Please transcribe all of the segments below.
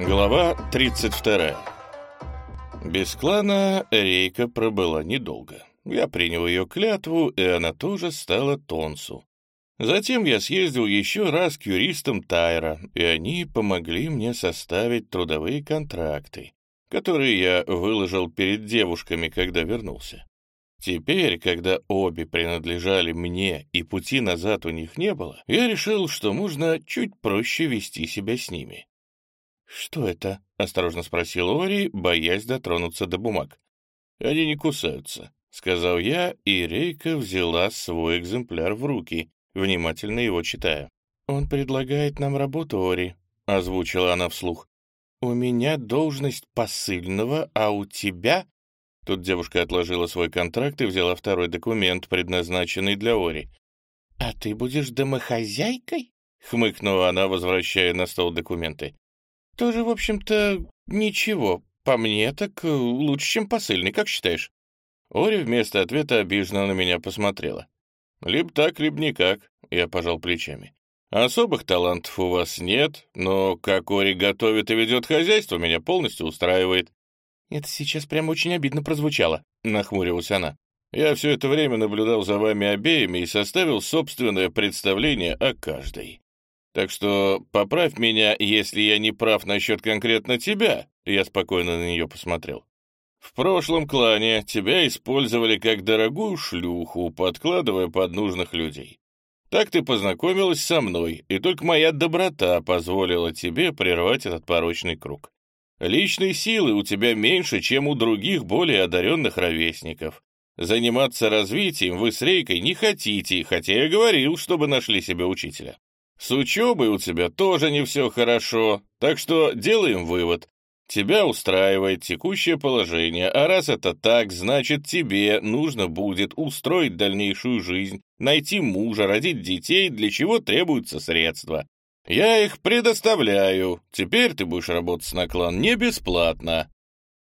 Глава 32. Без клана Рейка пробыла недолго. Я принял ее клятву, и она тоже стала Тонсу. Затем я съездил еще раз к юристам Тайра, и они помогли мне составить трудовые контракты, которые я выложил перед девушками, когда вернулся. Теперь, когда обе принадлежали мне и пути назад у них не было, я решил, что можно чуть проще вести себя с ними. «Что это?» — осторожно спросил Ори, боясь дотронуться до бумаг. «Они не кусаются», — сказал я, и Рейка взяла свой экземпляр в руки, внимательно его читая. «Он предлагает нам работу, Ори», — озвучила она вслух. «У меня должность посыльного, а у тебя Тут девушка отложила свой контракт и взяла второй документ, предназначенный для Ори. «А ты будешь домохозяйкой?» — хмыкнула она, возвращая на стол документы. «Тоже, в общем-то, ничего. По мне так э, лучше, чем посыльный, как считаешь?» Ори вместо ответа обиженно на меня посмотрела. «Либо так, либо никак», — я пожал плечами. «Особых талантов у вас нет, но как Ори готовит и ведет хозяйство, меня полностью устраивает. «Это сейчас прям очень обидно прозвучало», — нахмурилась она. «Я все это время наблюдал за вами обеими и составил собственное представление о каждой. Так что поправь меня, если я не прав насчет конкретно тебя», — я спокойно на нее посмотрел. «В прошлом клане тебя использовали как дорогую шлюху, подкладывая под нужных людей. Так ты познакомилась со мной, и только моя доброта позволила тебе прервать этот порочный круг. Личной силы у тебя меньше, чем у других более одаренных ровесников. Заниматься развитием вы с Рейкой не хотите, хотя я говорил, чтобы нашли себе учителя. С учебой у тебя тоже не все хорошо, так что делаем вывод. Тебя устраивает текущее положение, а раз это так, значит тебе нужно будет устроить дальнейшую жизнь, найти мужа, родить детей, для чего требуются средства. Я их предоставляю. Теперь ты будешь работать на клан не бесплатно».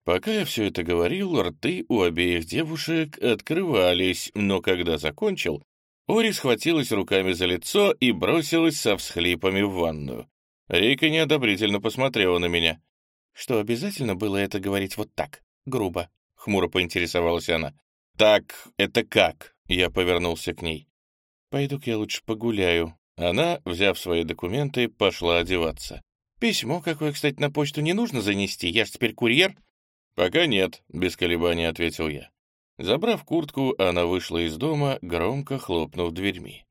Пока я все это говорил, рты у обеих девушек открывались, но когда закончил, Ори схватилась руками за лицо и бросилась со всхлипами в ванную. Рейка неодобрительно посмотрела на меня. «Что, обязательно было это говорить вот так, грубо?» — хмуро поинтересовалась она. «Так, это как?» — я повернулся к ней. «Пойду-ка я лучше погуляю», она, взяв свои документы, пошла одеваться. «Письмо какое, кстати, на почту не нужно занести, я ж теперь курьер». «Пока нет», — без колебаний ответил я. Забрав куртку, она вышла из дома, громко хлопнув дверьми.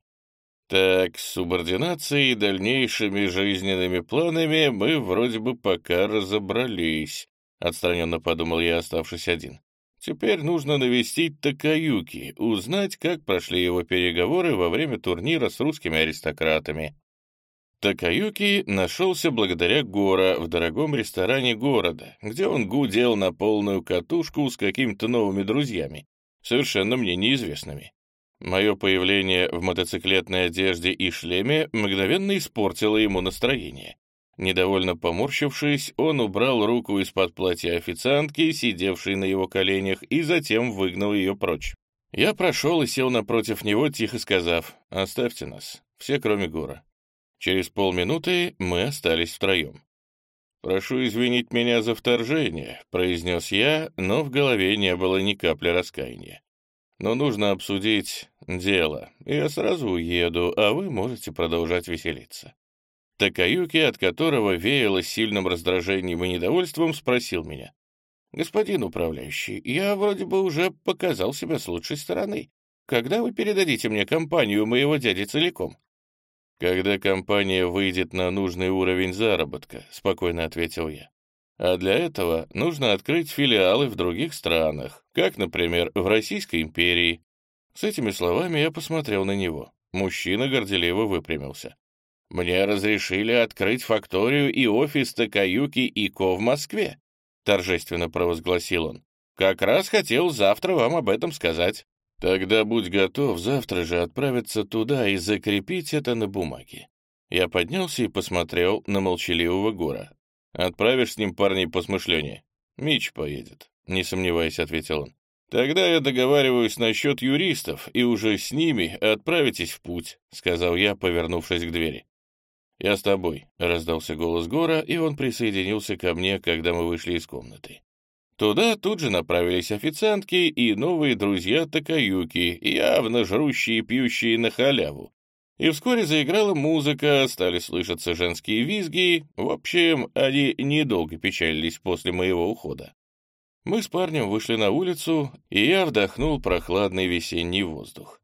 «Так, с субординацией и дальнейшими жизненными планами мы вроде бы пока разобрались», — отстраненно подумал я, оставшись один. Теперь нужно навестить Такаюки, узнать, как прошли его переговоры во время турнира с русскими аристократами. Такаюки нашелся благодаря Гора в дорогом ресторане города, где он гудел на полную катушку с какими-то новыми друзьями, совершенно мне неизвестными. Мое появление в мотоциклетной одежде и шлеме мгновенно испортило ему настроение. Недовольно поморщившись, он убрал руку из-под платья официантки, сидевшей на его коленях, и затем выгнал ее прочь. Я прошел и сел напротив него, тихо сказав, «Оставьте нас, все кроме Гора». Через полминуты мы остались втроем. «Прошу извинить меня за вторжение», — произнес я, но в голове не было ни капли раскаяния. «Но нужно обсудить дело. Я сразу уеду, а вы можете продолжать веселиться». Такаюки, от которого веяло сильным раздражением и недовольством, спросил меня. «Господин управляющий, я вроде бы уже показал себя с лучшей стороны. Когда вы передадите мне компанию моего дяди целиком?» «Когда компания выйдет на нужный уровень заработка», — спокойно ответил я. «А для этого нужно открыть филиалы в других странах, как, например, в Российской империи». С этими словами я посмотрел на него. Мужчина горделиво выпрямился. Мне разрешили открыть факторию и офис Такаюки и Ко в Москве», — торжественно провозгласил он. «Как раз хотел завтра вам об этом сказать». «Тогда будь готов завтра же отправиться туда и закрепить это на бумаге». Я поднялся и посмотрел на молчаливого Гора. «Отправишь с ним парней по смышлению?» «Мич поедет», — не сомневаясь, ответил он. «Тогда я договариваюсь насчет юристов, и уже с ними отправитесь в путь», — сказал я, повернувшись к двери. «Я с тобой», — раздался голос Гора, и он присоединился ко мне, когда мы вышли из комнаты. Туда тут же направились официантки и новые друзья Такаюки, явно жрущие и пьющие на халяву. И вскоре заиграла музыка, стали слышаться женские визги. В общем, они недолго печалились после моего ухода. Мы с парнем вышли на улицу, и я вдохнул прохладный весенний воздух.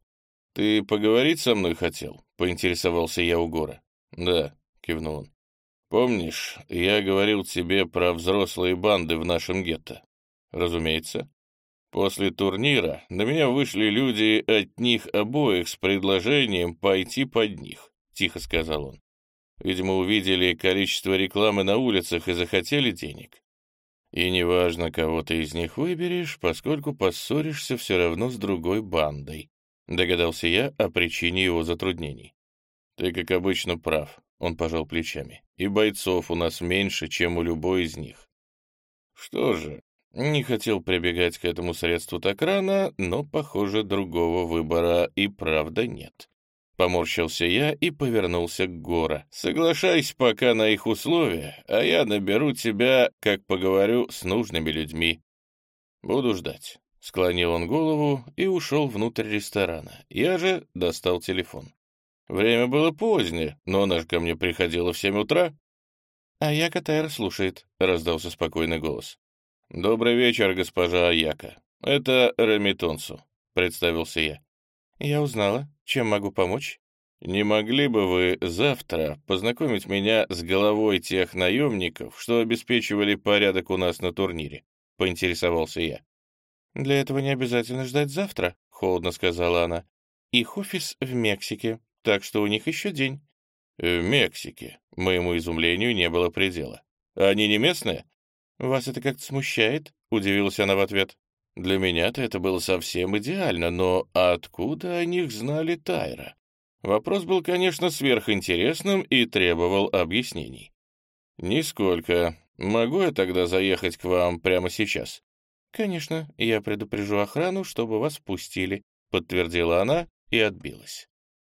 «Ты поговорить со мной хотел?» — поинтересовался я у Гора. «Да», — кивнул он. «Помнишь, я говорил тебе про взрослые банды в нашем гетто?» «Разумеется». После турнира на меня вышли люди от них обоих с предложением пойти под них, — тихо сказал он. Видимо, увидели количество рекламы на улицах и захотели денег. И неважно, кого ты из них выберешь, поскольку поссоришься все равно с другой бандой. Догадался я о причине его затруднений. Ты, как обычно, прав. Он пожал плечами. «И бойцов у нас меньше, чем у любой из них». «Что же, не хотел прибегать к этому средству так рано, но, похоже, другого выбора и правда нет». Поморщился я и повернулся к Гора. «Соглашайся пока на их условия, а я наберу тебя, как поговорю, с нужными людьми. Буду ждать». Склонил он голову и ушел внутрь ресторана. Я же достал телефон. Время было позднее, но она же ко мне приходила в семь утра. «Аяка Тайр слушает», — раздался спокойный голос. «Добрый вечер, госпожа Аяка. Это Ремитонсу», — представился я. «Я узнала. Чем могу помочь?» «Не могли бы вы завтра познакомить меня с головой тех наемников, что обеспечивали порядок у нас на турнире?» — поинтересовался я. «Для этого не обязательно ждать завтра», — холодно сказала она. «Их офис в Мексике так что у них еще день». «В Мексике». Моему изумлению не было предела. «Они не местные?» «Вас это как-то смущает?» — удивилась она в ответ. «Для меня-то это было совсем идеально, но откуда о них знали Тайра?» Вопрос был, конечно, сверхинтересным и требовал объяснений. «Нисколько. Могу я тогда заехать к вам прямо сейчас?» «Конечно, я предупрежу охрану, чтобы вас пустили», — подтвердила она и отбилась.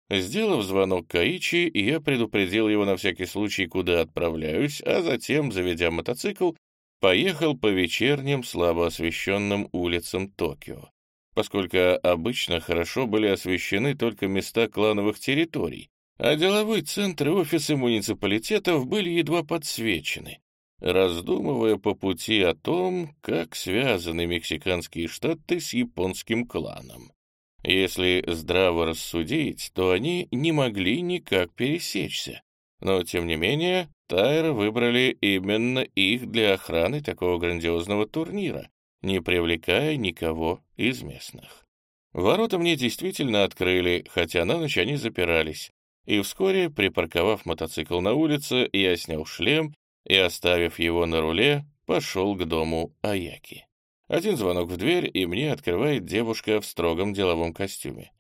Сделав звонок Каичи, я предупредил его на всякий случай, куда отправляюсь, а затем, заведя мотоцикл, поехал по вечерним, слабо освещенным улицам Токио, поскольку обычно хорошо были освещены только места клановых территорий, а деловые центры офисы муниципалитетов были едва подсвечены, раздумывая по пути о том, как связаны мексиканские штаты с японским кланом. Если здраво рассудить, то они не могли никак пересечься. Но, тем не менее, Тайр выбрали именно их для охраны такого грандиозного турнира, не привлекая никого из местных. Ворота мне действительно открыли, хотя на ночь они запирались. И вскоре, припарковав мотоцикл на улице, я снял шлем и, оставив его на руле, пошел к дому Аяки. Один звонок в дверь, и мне открывает девушка в строгом деловом костюме.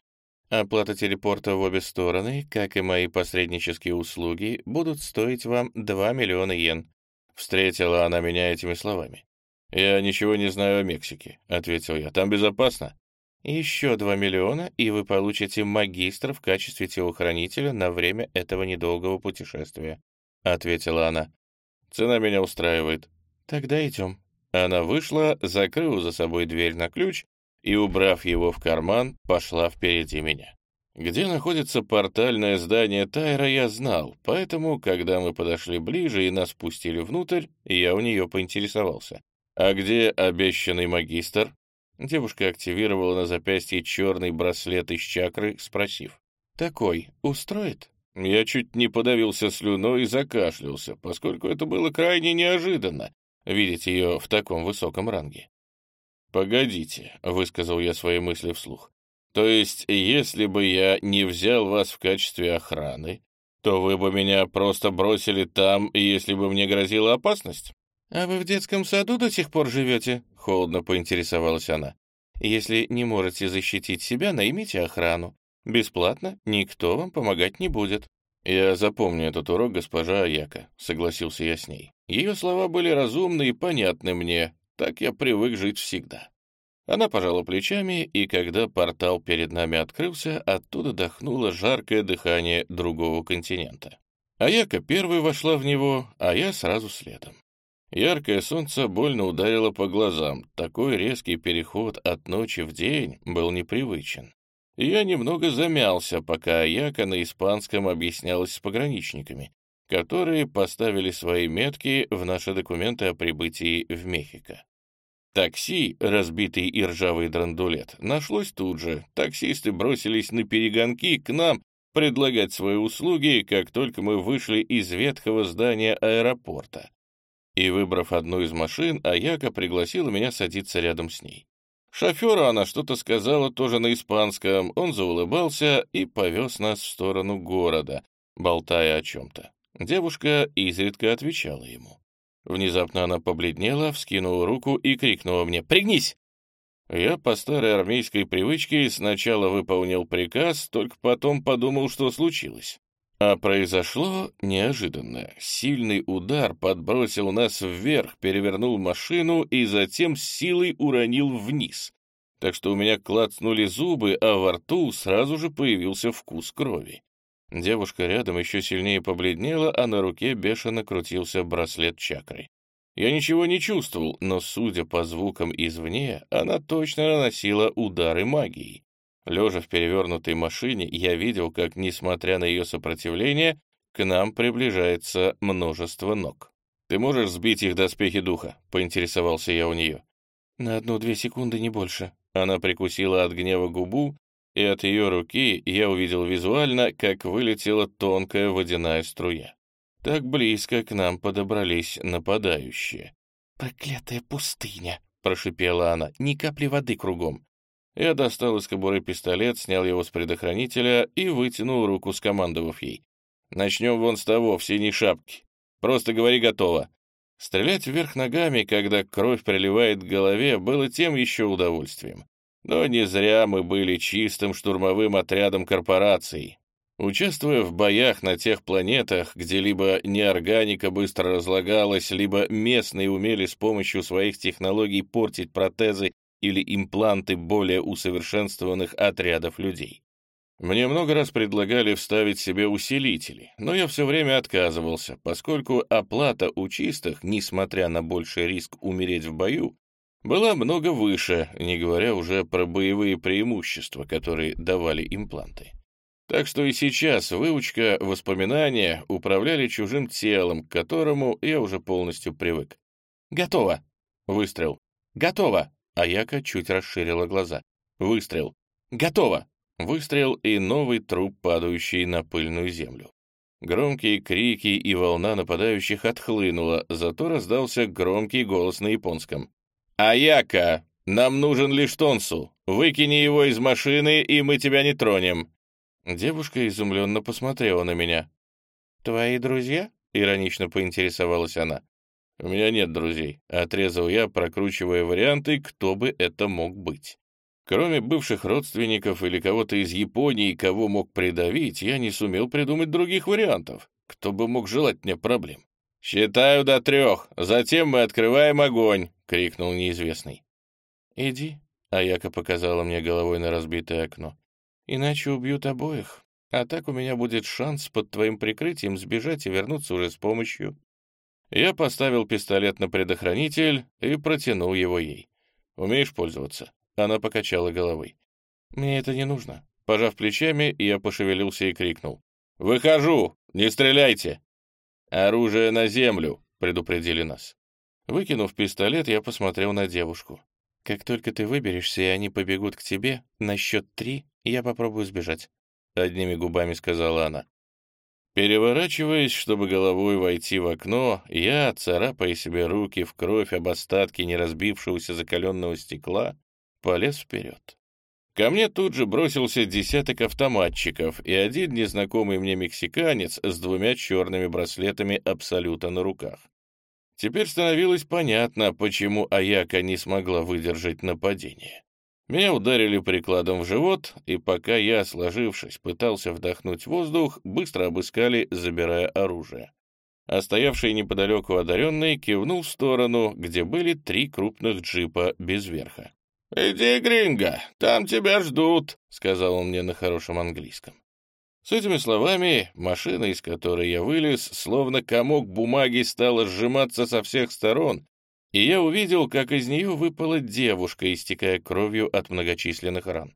Оплата телепорта в обе стороны, как и мои посреднические услуги, будут стоить вам 2 миллиона йен. Встретила она меня этими словами. «Я ничего не знаю о Мексике», — ответил я. «Там безопасно?» «Еще 2 миллиона, и вы получите магистра в качестве телохранителя на время этого недолгого путешествия», — ответила она. «Цена меня устраивает». «Тогда идем». Она вышла, закрыла за собой дверь на ключ и, убрав его в карман, пошла впереди меня. Где находится портальное здание Тайра, я знал, поэтому, когда мы подошли ближе и нас пустили внутрь, я у нее поинтересовался. «А где обещанный магистр?» Девушка активировала на запястье черный браслет из чакры, спросив. «Такой устроит?» Я чуть не подавился слюной и закашлялся, поскольку это было крайне неожиданно видеть ее в таком высоком ранге. «Погодите», — высказал я свои мысли вслух. «То есть, если бы я не взял вас в качестве охраны, то вы бы меня просто бросили там, если бы мне грозила опасность?» «А вы в детском саду до сих пор живете?» — холодно поинтересовалась она. «Если не можете защитить себя, наймите охрану. Бесплатно никто вам помогать не будет». «Я запомню этот урок, госпожа Аяка», — согласился я с ней. Ее слова были разумны и понятны мне, так я привык жить всегда. Она пожала плечами, и когда портал перед нами открылся, оттуда дохнуло жаркое дыхание другого континента. Аяка первой вошла в него, а я сразу следом. Яркое солнце больно ударило по глазам. Такой резкий переход от ночи в день был непривычен. Я немного замялся, пока Аяка на испанском объяснялась с пограничниками, которые поставили свои метки в наши документы о прибытии в Мехико. Такси, разбитый и ржавый драндулет, нашлось тут же. Таксисты бросились на перегонки к нам предлагать свои услуги, как только мы вышли из ветхого здания аэропорта. И, выбрав одну из машин, Аяка пригласила меня садиться рядом с ней. Шоферу она что-то сказала тоже на испанском, он заулыбался и повез нас в сторону города, болтая о чем-то. Девушка изредка отвечала ему. Внезапно она побледнела, вскинула руку и крикнула мне «Пригнись!». Я по старой армейской привычке сначала выполнил приказ, только потом подумал, что случилось. А произошло неожиданно. Сильный удар подбросил нас вверх, перевернул машину и затем силой уронил вниз. Так что у меня клацнули зубы, а во рту сразу же появился вкус крови. Девушка рядом еще сильнее побледнела, а на руке бешено крутился браслет чакры. Я ничего не чувствовал, но, судя по звукам извне, она точно наносила удары магией. Лежа в перевернутой машине, я видел, как, несмотря на ее сопротивление, к нам приближается множество ног. «Ты можешь сбить их доспехи духа?» — поинтересовался я у нее. «На одну-две секунды, не больше». Она прикусила от гнева губу, и от ее руки я увидел визуально, как вылетела тонкая водяная струя. Так близко к нам подобрались нападающие. «Проклятая пустыня!» — прошипела она. «Ни капли воды кругом. Я достал из кобуры пистолет, снял его с предохранителя и вытянул руку, скомандовав ей. «Начнем вон с того, в синей шапке. Просто говори готово». Стрелять вверх ногами, когда кровь приливает к голове, было тем еще удовольствием. Но не зря мы были чистым штурмовым отрядом корпораций. Участвуя в боях на тех планетах, где либо неорганика быстро разлагалась, либо местные умели с помощью своих технологий портить протезы или импланты более усовершенствованных отрядов людей. Мне много раз предлагали вставить себе усилители, но я все время отказывался, поскольку оплата у чистых, несмотря на больший риск умереть в бою, была много выше, не говоря уже про боевые преимущества, которые давали импланты. Так что и сейчас выучка, воспоминания управляли чужим телом, к которому я уже полностью привык. «Готово!» Выстрел. «Готово!» Аяка чуть расширила глаза. Выстрел. Готово! Выстрел и новый труп, падающий на пыльную землю. Громкие крики и волна нападающих отхлынула, зато раздался громкий голос на японском. «Аяка! Нам нужен лишь Тонсу! Выкини его из машины, и мы тебя не тронем!» Девушка изумленно посмотрела на меня. «Твои друзья?» — иронично поинтересовалась она. «У меня нет друзей», — отрезал я, прокручивая варианты, кто бы это мог быть. Кроме бывших родственников или кого-то из Японии, кого мог придавить, я не сумел придумать других вариантов. Кто бы мог желать мне проблем? «Считаю до трех, затем мы открываем огонь!» — крикнул неизвестный. «Иди», — Аяка показала мне головой на разбитое окно. «Иначе убьют обоих, а так у меня будет шанс под твоим прикрытием сбежать и вернуться уже с помощью». Я поставил пистолет на предохранитель и протянул его ей. «Умеешь пользоваться?» Она покачала головой. «Мне это не нужно». Пожав плечами, я пошевелился и крикнул. «Выхожу! Не стреляйте!» «Оружие на землю!» — предупредили нас. Выкинув пистолет, я посмотрел на девушку. «Как только ты выберешься, и они побегут к тебе, на счет три я попробую сбежать», — одними губами сказала она. Переворачиваясь, чтобы головой войти в окно, я, царапая себе руки в кровь об остатки неразбившегося закаленного стекла, полез вперед. Ко мне тут же бросился десяток автоматчиков и один незнакомый мне мексиканец с двумя черными браслетами Абсолюта на руках. Теперь становилось понятно, почему Аяка не смогла выдержать нападение. Меня ударили прикладом в живот, и пока я, сложившись, пытался вдохнуть воздух, быстро обыскали, забирая оружие. А стоявший неподалеку одаренный кивнул в сторону, где были три крупных джипа без верха. «Иди, Гринго, там тебя ждут», — сказал он мне на хорошем английском. С этими словами машина, из которой я вылез, словно комок бумаги стала сжиматься со всех сторон, и я увидел, как из нее выпала девушка, истекая кровью от многочисленных ран.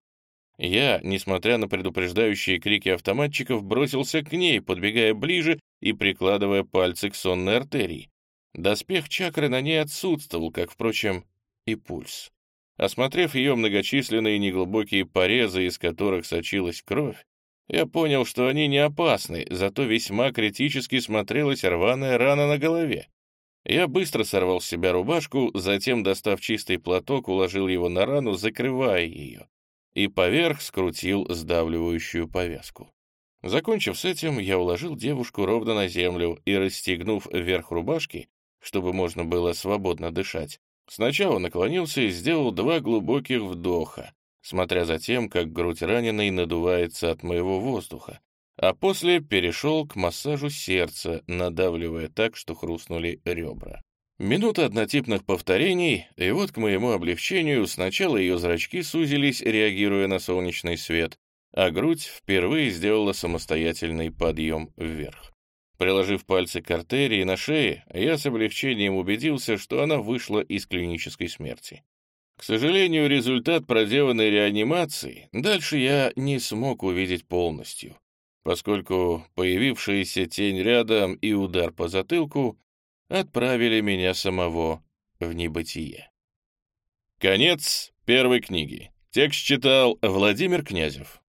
Я, несмотря на предупреждающие крики автоматчиков, бросился к ней, подбегая ближе и прикладывая пальцы к сонной артерии. Доспех чакры на ней отсутствовал, как, впрочем, и пульс. Осмотрев ее многочисленные неглубокие порезы, из которых сочилась кровь, я понял, что они не опасны, зато весьма критически смотрелась рваная рана на голове. Я быстро сорвал с себя рубашку, затем, достав чистый платок, уложил его на рану, закрывая ее, и поверх скрутил сдавливающую повязку. Закончив с этим, я уложил девушку ровно на землю и, расстегнув верх рубашки, чтобы можно было свободно дышать, сначала наклонился и сделал два глубоких вдоха, смотря за тем, как грудь раненой надувается от моего воздуха, а после перешел к массажу сердца, надавливая так, что хрустнули ребра. Минута однотипных повторений, и вот к моему облегчению сначала ее зрачки сузились, реагируя на солнечный свет, а грудь впервые сделала самостоятельный подъем вверх. Приложив пальцы к артерии на шее, я с облегчением убедился, что она вышла из клинической смерти. К сожалению, результат проделанной реанимации дальше я не смог увидеть полностью, поскольку появившаяся тень рядом и удар по затылку отправили меня самого в небытие. Конец первой книги. Текст читал Владимир Князев.